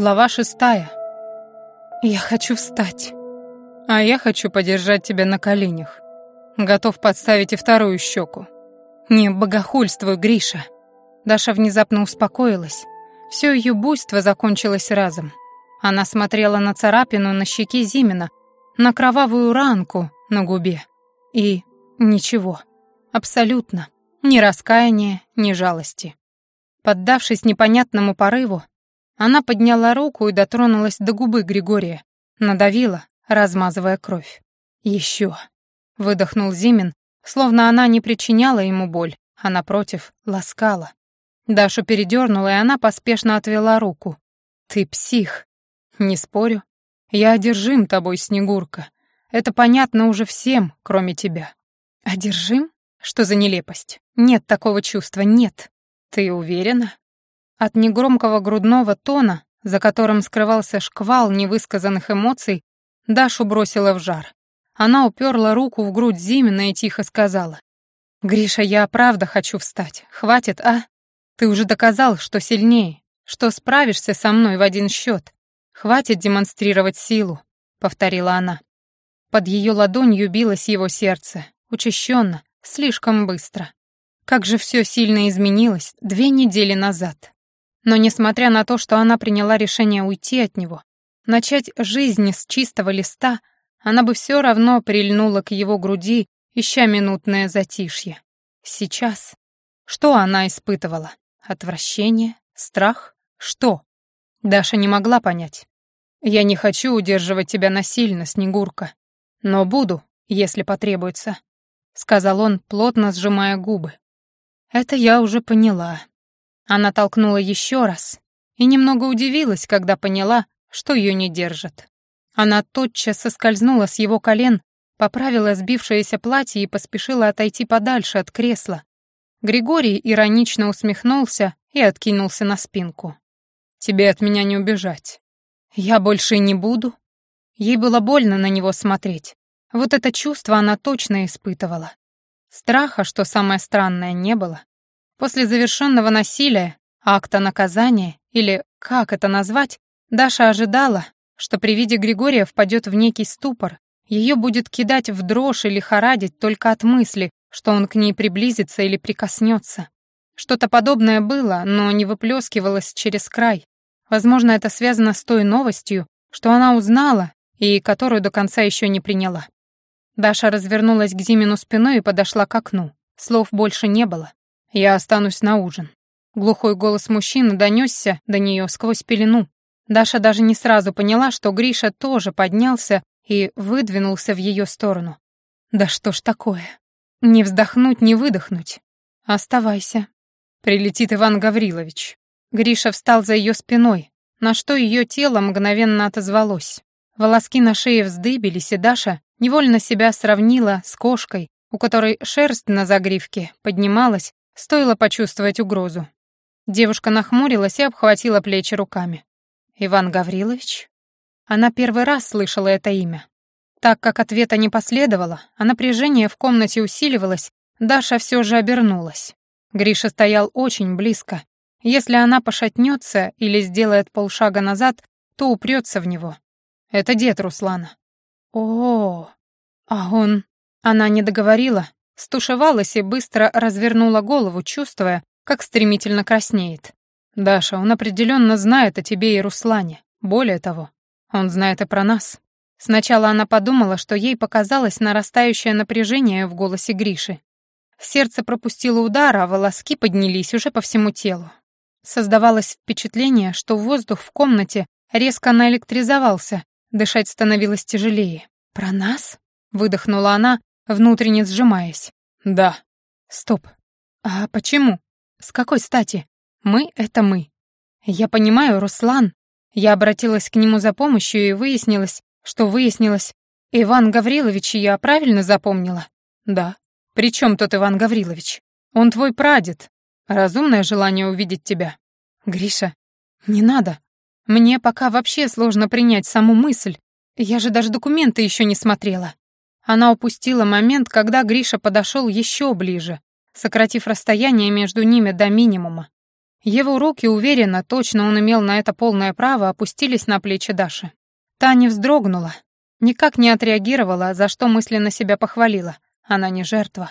Глава шестая. Я хочу встать. А я хочу подержать тебя на коленях. Готов подставить и вторую щеку. Не богохульствуй, Гриша. Даша внезапно успокоилась. Все ее буйство закончилось разом. Она смотрела на царапину на щеке Зимина, на кровавую ранку на губе. И ничего. Абсолютно. Ни раскаяния, ни жалости. Поддавшись непонятному порыву, она подняла руку и дотронулась до губы Григория, надавила, размазывая кровь. «Еще!» — выдохнул Зимин, словно она не причиняла ему боль, а, напротив, ласкала. Дашу передернула, и она поспешно отвела руку. «Ты псих!» «Не спорю. Я одержим тобой, Снегурка. Это понятно уже всем, кроме тебя». «Одержим? Что за нелепость? Нет такого чувства, нет. Ты уверена?» От негромкого грудного тона, за которым скрывался шквал невысказанных эмоций, Дашу бросила в жар. Она уперла руку в грудь Зимина и тихо сказала. «Гриша, я правда хочу встать. Хватит, а? Ты уже доказал, что сильнее, что справишься со мной в один счет. Хватит демонстрировать силу», — повторила она. Под ее ладонью билось его сердце, учащенно, слишком быстро. Как же все сильно изменилось две недели назад. Но несмотря на то, что она приняла решение уйти от него, начать жизнь с чистого листа, она бы все равно прильнула к его груди, ища минутное затишье. Сейчас. Что она испытывала? Отвращение? Страх? Что? Даша не могла понять. «Я не хочу удерживать тебя насильно, Снегурка, но буду, если потребуется», — сказал он, плотно сжимая губы. «Это я уже поняла», она толкнула еще раз и немного удивилась, когда поняла, что ее не держат. Она тотчас соскользнула с его колен, поправила сбившееся платье и поспешила отойти подальше от кресла. Григорий иронично усмехнулся и откинулся на спинку. «Тебе от меня не убежать. Я больше не буду». Ей было больно на него смотреть. Вот это чувство она точно испытывала. Страха, что самое странное, не было. После завершенного насилия, акта наказания, или как это назвать, Даша ожидала, что при виде Григория впадет в некий ступор, ее будет кидать в дрожь или хорадить только от мысли, что он к ней приблизится или прикоснется. Что-то подобное было, но не выплескивалось через край. Возможно, это связано с той новостью, что она узнала и которую до конца еще не приняла. Даша развернулась к Зимину спиной и подошла к окну. Слов больше не было. «Я останусь на ужин». Глухой голос мужчины донесся до нее сквозь пелену. Даша даже не сразу поняла, что Гриша тоже поднялся и выдвинулся в ее сторону. «Да что ж такое? Не вздохнуть, не выдохнуть. Оставайся». Прилетит Иван Гаврилович. Гриша встал за ее спиной, на что ее тело мгновенно отозвалось. Волоски на шее вздыбились, и Даша невольно себя сравнила с кошкой, у которой шерсть на загривке поднималась Стоило почувствовать угрозу. Девушка нахмурилась и обхватила плечи руками. «Иван Гаврилович?» Она первый раз слышала это имя. Так как ответа не последовало, а напряжение в комнате усиливалось, Даша все же обернулась. Гриша стоял очень близко. Если она пошатнется или сделает полшага назад, то упрется в него. Это дед Руслана. О, -о, -о а он... Она не договорила, стушевалась и быстро развернула голову, чувствуя, как стремительно краснеет. «Даша, он определенно знает о тебе и Руслане. Более того, он знает и про нас». Сначала она подумала, что ей показалось нарастающее напряжение в голосе Гриши. Сердце пропустило удар, а волоски поднялись уже по всему телу. Создавалось впечатление, что воздух в комнате резко наэлектризовался, дышать становилось тяжелее. «Про нас?» — выдохнула она, внутренне сжимаясь. «Да». «Стоп. А почему? С какой стати? Мы — это мы. Я понимаю, Руслан. Я обратилась к нему за помощью и выяснилось, что выяснилось. Иван Гаврилович, я правильно запомнила? Да. При чем тут Иван Гаврилович? Он твой прадед. Разумное желание увидеть тебя. Гриша, не надо. Мне пока вообще сложно принять саму мысль. Я же даже документы еще не смотрела. Она упустила момент, когда Гриша подошел еще ближе, сократив расстояние между ними до минимума. Его руки уверенно, точно он имел на это полное право, опустились на плечи Даши. Та не вздрогнула, никак не отреагировала, за что мысленно себя похвалила. Она не жертва.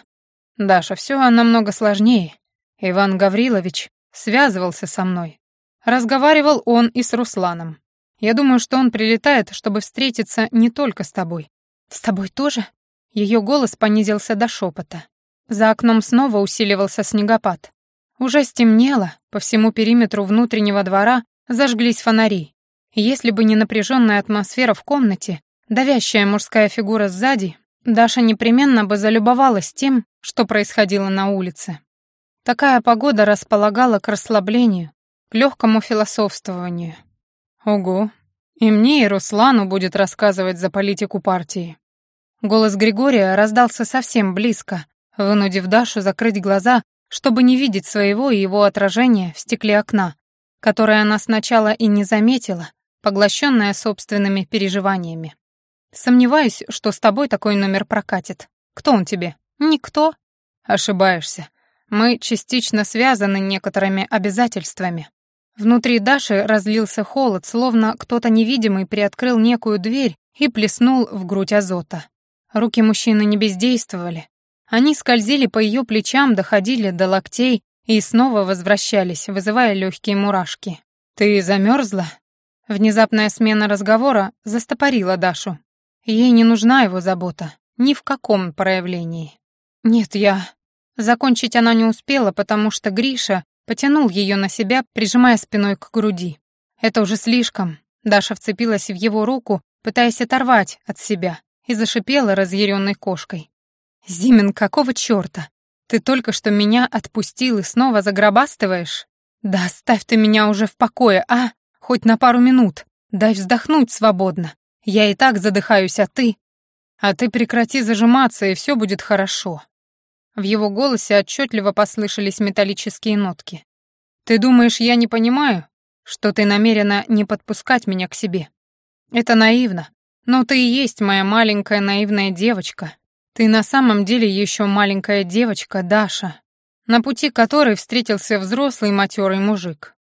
Даша, все намного сложнее. Иван Гаврилович связывался со мной. Разговаривал он и с Русланом. Я думаю, что он прилетает, чтобы встретиться не только с тобой. С тобой тоже? Ее голос понизился до шепота. За окном снова усиливался снегопад. Уже стемнело, по всему периметру внутреннего двора зажглись фонари. Если бы не напряженная атмосфера в комнате, давящая мужская фигура сзади, Даша непременно бы залюбовалась тем, что происходило на улице. Такая погода располагала к расслаблению, к легкому философствованию. Ого, и мне, и Руслану будет рассказывать за политику партии. Голос Григория раздался совсем близко, вынудив Дашу закрыть глаза чтобы не видеть своего и его отражения в стекле окна, которое она сначала и не заметила, поглощенная собственными переживаниями. «Сомневаюсь, что с тобой такой номер прокатит. Кто он тебе? Никто?» «Ошибаешься. Мы частично связаны некоторыми обязательствами». Внутри Даши разлился холод, словно кто-то невидимый приоткрыл некую дверь и плеснул в грудь азота. Руки мужчины не бездействовали, они скользили по ее плечам, доходили до локтей и снова возвращались, вызывая легкие мурашки. «Ты замерзла?» Внезапная смена разговора застопорила Дашу. Ей не нужна его забота, ни в каком проявлении. «Нет, я...» Закончить она не успела, потому что Гриша потянул ее на себя, прижимая спиной к груди. Это уже слишком. Даша вцепилась в его руку, пытаясь оторвать от себя, и зашипела разъяренной кошкой. «Зимин, какого чёрта? Ты только что меня отпустил и снова загробастываешь? Да оставь ты меня уже в покое, а? Хоть на пару минут. Дай вздохнуть свободно. Я и так задыхаюсь, а ты...» «А ты прекрати зажиматься, и всё будет хорошо». В его голосе отчётливо послышались металлические нотки. «Ты думаешь, я не понимаю, что ты намерена не подпускать меня к себе? Это наивно, но ты и есть моя маленькая наивная девочка, ты на самом деле еще маленькая девочка, Даша, на пути которой встретился взрослый матерый мужик.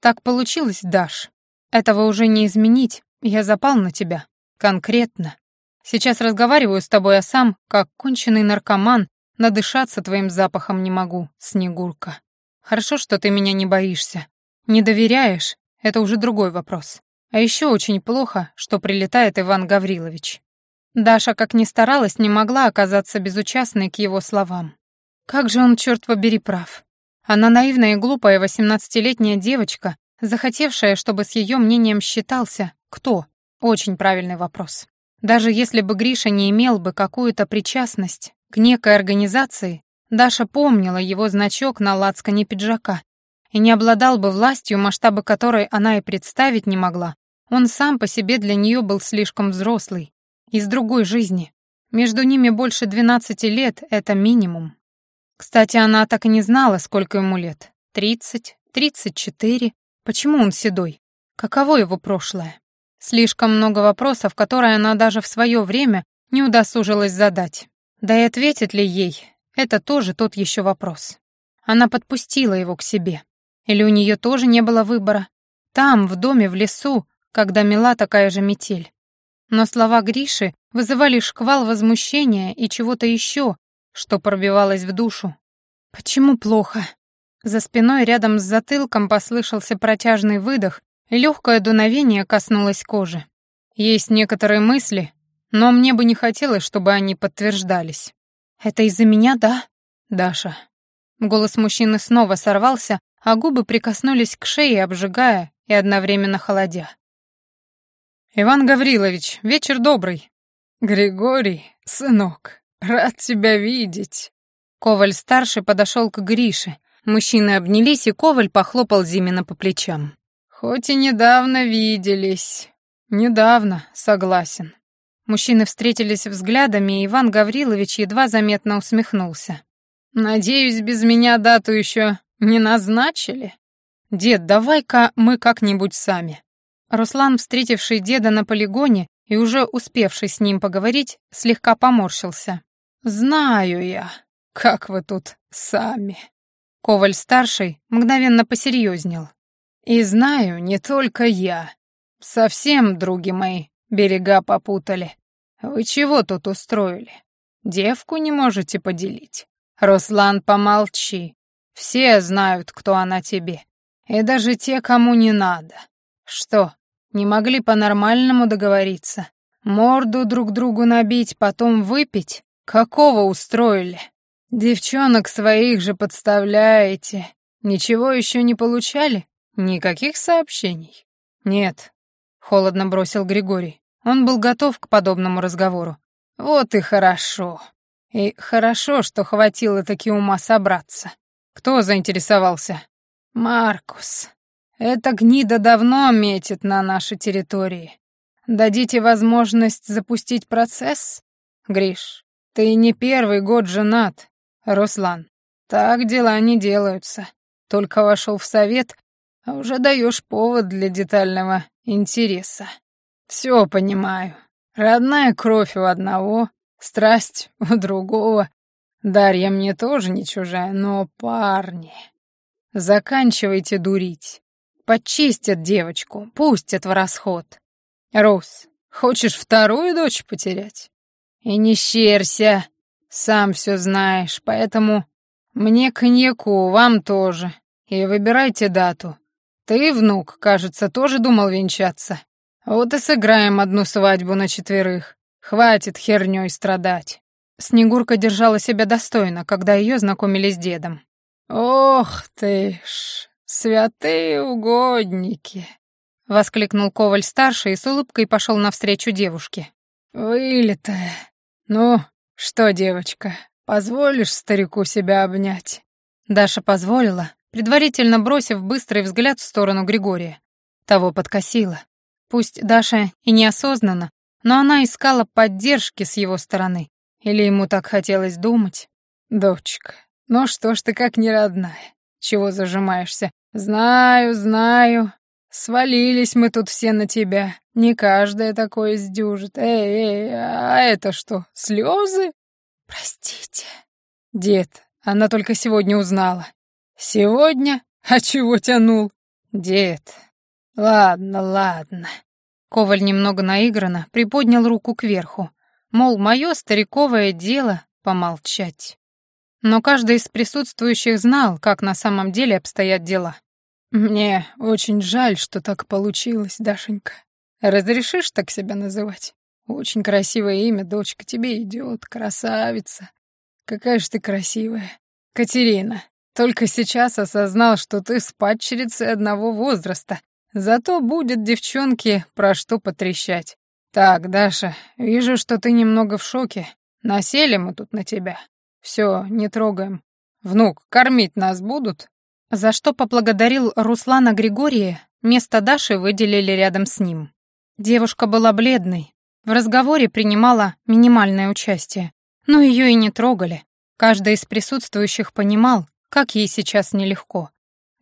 Так получилось, Даш. Этого уже не изменить, я запал на тебя. Конкретно. Сейчас разговариваю с тобой, а сам, как конченый наркоман, надышаться твоим запахом не могу, Снегурка. Хорошо, что ты меня не боишься. Не доверяешь — это уже другой вопрос. А еще очень плохо, что прилетает Иван Гаврилович. Даша, как ни старалась, не могла оказаться безучастной к его словам. Как же он, черт побери, прав. Она наивная и глупая восемнадцатилетняя девочка, захотевшая, чтобы с ее мнением считался кто? Очень правильный вопрос. Даже если бы Гриша не имел бы какую-то причастность к некой организации, Даша помнила его значок на лацкане пиджака и не обладал бы властью, масштабы которой она и представить не могла. Он сам по себе для нее был слишком взрослый, из другой жизни. Между ними больше 12 лет — это минимум. Кстати, она так и не знала, сколько ему лет. 30, 34. Почему он седой? Каково его прошлое? Слишком много вопросов, которые она даже в свое время не удосужилась задать. Да и ответит ли ей, это тоже тот еще вопрос. Она подпустила его к себе. Или у нее тоже не было выбора? Там, в доме, в лесу, когда мела такая же метель. Но слова Гриши вызывали шквал возмущения и чего-то еще, что пробивалось в душу. «Почему плохо?» За спиной рядом с затылком послышался протяжный выдох, и легкое дуновение коснулось кожи. Есть некоторые мысли, но мне бы не хотелось, чтобы они подтверждались. «Это из-за меня, да?» «Даша». Голос мужчины снова сорвался, а губы прикоснулись к шее, обжигая и одновременно холодя. «Иван Гаврилович, вечер добрый». «Григорий, сынок, рад тебя видеть». Коваль-старший подошел к Грише. Мужчины обнялись, и Коваль похлопал Зимина по плечам. «Хоть и недавно виделись». «Недавно, согласен». Мужчины встретились взглядами, и Иван Гаврилович едва заметно усмехнулся. «Надеюсь, без меня дату еще не назначили?» «Дед, давай-ка мы как-нибудь сами». Руслан, встретивший деда на полигоне и уже успевший с ним поговорить, слегка поморщился. «Знаю я, как вы тут сами». Коваль-старший мгновенно посерьезнел. «И знаю, не только я. Совсем, други мои, берега попутали. Вы чего тут устроили? Девку не можете поделить? Руслан, помолчи. Все знают, кто она тебе. И даже те, кому не надо. Что, не могли по-нормальному договориться? Морду друг другу набить, потом выпить? Какого устроили? Девчонок своих же подставляете. Ничего еще не получали? Никаких сообщений? Нет, холодно бросил Григорий. Он был готов к подобному разговору. Вот и хорошо. И хорошо, что хватило таки ума собраться. Кто заинтересовался? Маркус. Эта гнида давно метит на наши территории. Дадите возможность запустить процесс? Гриш, ты не первый год женат. Руслан, так дела не делаются. Только вошел в совет, а уже даешь повод для детального интереса. Все понимаю. Родная кровь у одного, страсть у другого. Дарья мне тоже не чужая, но парни... Заканчивайте дурить. Почистят девочку, пустят в расход. Рус, хочешь вторую дочь потерять? И не щерся, сам все знаешь, поэтому мне коньяку, вам тоже. И выбирайте дату. Ты, внук, кажется, тоже думал венчаться. Вот и сыграем одну свадьбу на четверых. Хватит хернёй страдать. Снегурка держала себя достойно, когда ее знакомили с дедом. «Ох ты ж, святые угодники!» — воскликнул Коваль-старший и с улыбкой пошел навстречу девушке. «Вылитая. Ну, что, девочка, позволишь старику себя обнять?» Даша позволила, предварительно бросив быстрый взгляд в сторону Григория. Того подкосила. Пусть Даша и неосознанно, но она искала поддержки с его стороны. Или ему так хотелось думать? «Дочка, ну что ж ты как не родная? Чего зажимаешься? Знаю, знаю. Свалились мы тут все на тебя. Не каждая такое сдюжит. Эй, эй, а это что, слезы? Простите. Дед, она только сегодня узнала. «Сегодня? А чего тянул?» «Дед, ладно, ладно». Коваль немного наигранно приподнял руку кверху, мол, мое стариковое дело помолчать. Но каждый из присутствующих знал, как на самом деле обстоят дела. «Мне очень жаль, что так получилось, Дашенька. Разрешишь так себя называть? Очень красивое имя, дочка, тебе идет, красавица. Какая же ты красивая. Катерина, только сейчас осознал, что ты с падчерицей одного возраста. Зато будет девчонке про что потрещать. Так, Даша, вижу, что ты немного в шоке. Насели мы тут на тебя. Все, не трогаем. Внук, кормить нас будут? За что поблагодарил Руслана Григория, место Даши выделили рядом с ним. Девушка была бледной, в разговоре принимала минимальное участие, но ее и не трогали. Каждый из присутствующих понимал, как ей сейчас нелегко.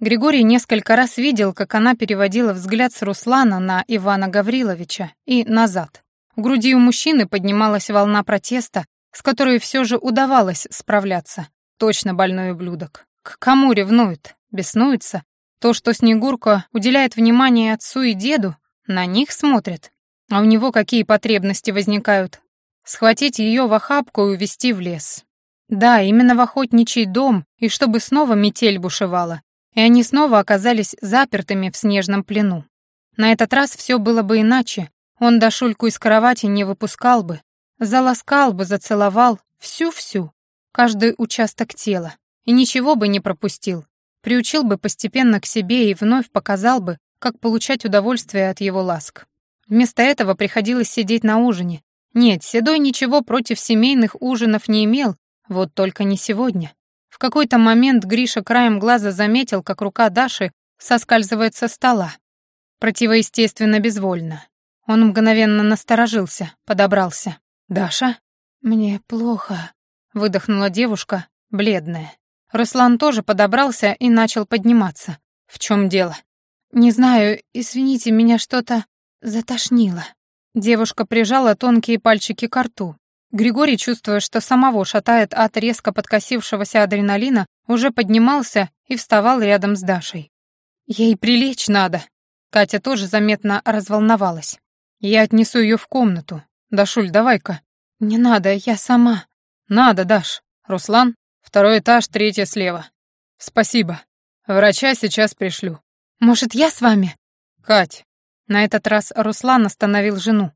Григорий несколько раз видел, как она переводила взгляд с Руслана на Ивана Гавриловича и назад. В груди у мужчины поднималась волна протеста, с которой все же удавалось справляться. Точно больной ублюдок. К кому ревнует? Беснуется? То, что Снегурка уделяет внимание отцу и деду, на них смотрит. А у него какие потребности возникают? Схватить ее в охапку и увести в лес. Да, именно в охотничий дом, и чтобы снова метель бушевала, и они снова оказались запертыми в снежном плену. На этот раз все было бы иначе, он Дашульку из кровати не выпускал бы, заласкал бы, зацеловал, всю-всю, каждый участок тела, и ничего бы не пропустил, приучил бы постепенно к себе и вновь показал бы, как получать удовольствие от его ласк. Вместо этого приходилось сидеть на ужине. Нет, Седой ничего против семейных ужинов не имел, вот только не сегодня. В какой-то момент Гриша краем глаза заметил, как рука Даши соскальзывает со стола. Противоестественно безвольно. Он мгновенно насторожился, подобрался. «Даша?» «Мне плохо», — выдохнула девушка, бледная. Руслан тоже подобрался и начал подниматься. «В чем дело?» «Не знаю, извините, меня что-то затошнило». Девушка прижала тонкие пальчики к рту. Григорий, чувствуя, что самого шатает от резко подкосившегося адреналина, уже поднимался и вставал рядом с Дашей. «Ей прилечь надо». Катя тоже заметно разволновалась. «Я отнесу ее в комнату. Дашуль, давай-ка». «Не надо, я сама». «Надо, Даш. Руслан, второй этаж, третья слева». «Спасибо. Врача сейчас пришлю». «Может, я с вами?» «Кать». На этот раз Руслан остановил жену.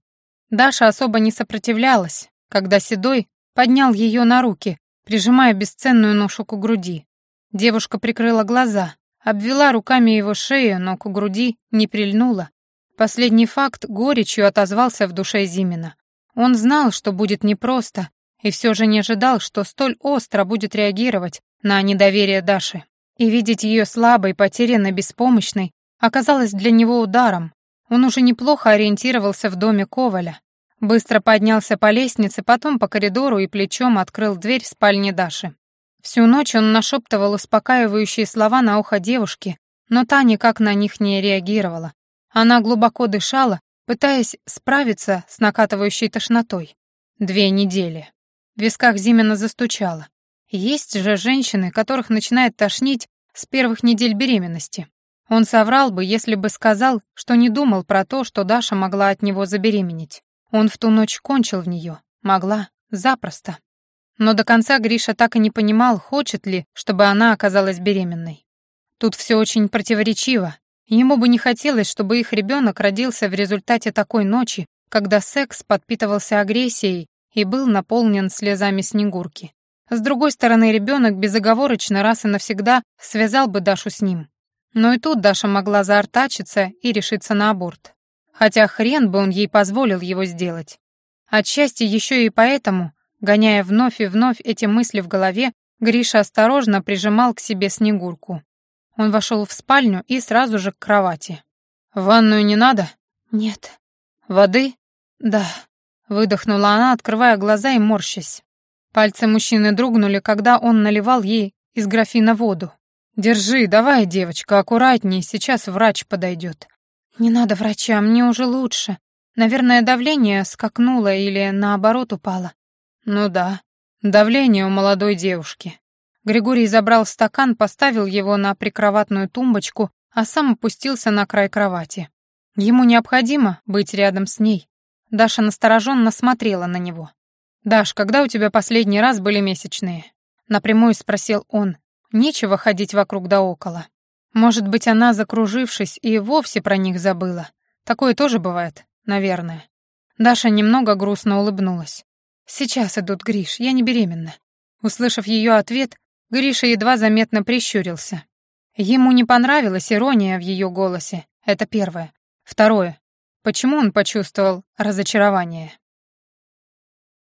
Даша особо не сопротивлялась, когда Седой поднял ее на руки, прижимая бесценную ношу к груди. Девушка прикрыла глаза, обвела руками его шею, но к груди не прильнула. Последний факт горечью отозвался в душе Зимина. Он знал, что будет непросто, и все же не ожидал, что столь остро будет реагировать на недоверие Даши. И видеть ее слабой, потерянной, беспомощной оказалось для него ударом. Он уже неплохо ориентировался в доме Коваля. Быстро поднялся по лестнице, потом по коридору и плечом открыл дверь спальни Даши. Всю ночь он нашептывал успокаивающие слова на ухо девушки, но та никак на них не реагировала. Она глубоко дышала, пытаясь справиться с накатывающей тошнотой. Две недели. В висках Зимина застучало. Есть же женщины, которых начинает тошнить с первых недель беременности. Он соврал бы, если бы сказал, что не думал про то, что Даша могла от него забеременеть. Он в ту ночь кончил в нее. Могла. Запросто. Но до конца Гриша так и не понимал, хочет ли, чтобы она оказалась беременной. Тут все очень противоречиво. Ему бы не хотелось, чтобы их ребенок родился в результате такой ночи, когда секс подпитывался агрессией и был наполнен слезами Снегурки. С другой стороны, ребенок безоговорочно раз и навсегда связал бы Дашу с ним. Но и тут Даша могла заортачиться и решиться на аборт. Хотя хрен бы он ей позволил его сделать. Отчасти еще и поэтому, гоняя вновь и вновь эти мысли в голове, Гриша осторожно прижимал к себе Снегурку. Он вошел в спальню и сразу же к кровати. «В ванную не надо?» «Нет». «Воды?» «Да», — выдохнула она, открывая глаза и морщась. Пальцы мужчины дрогнули, когда он наливал ей из графина воду. «Держи, давай, девочка, аккуратней, сейчас врач подойдет». «Не надо врача, мне уже лучше. Наверное, давление скакнуло или наоборот упало». «Ну да, давление у молодой девушки». Григорий забрал стакан, поставил его на прикроватную тумбочку, а сам опустился на край кровати. Ему необходимо быть рядом с ней. Даша настороженно смотрела на него. «Даш, когда у тебя последний раз были месячные?» Напрямую спросил он. Нечего ходить вокруг да около. Может быть, она, закружившись, и вовсе про них забыла. Такое тоже бывает, наверное. Даша немного грустно улыбнулась. «Сейчас идут, Гриш, я не беременна». Услышав ее ответ, Гриша едва заметно прищурился. Ему не понравилась ирония в ее голосе, это первое. Второе. Почему он почувствовал разочарование?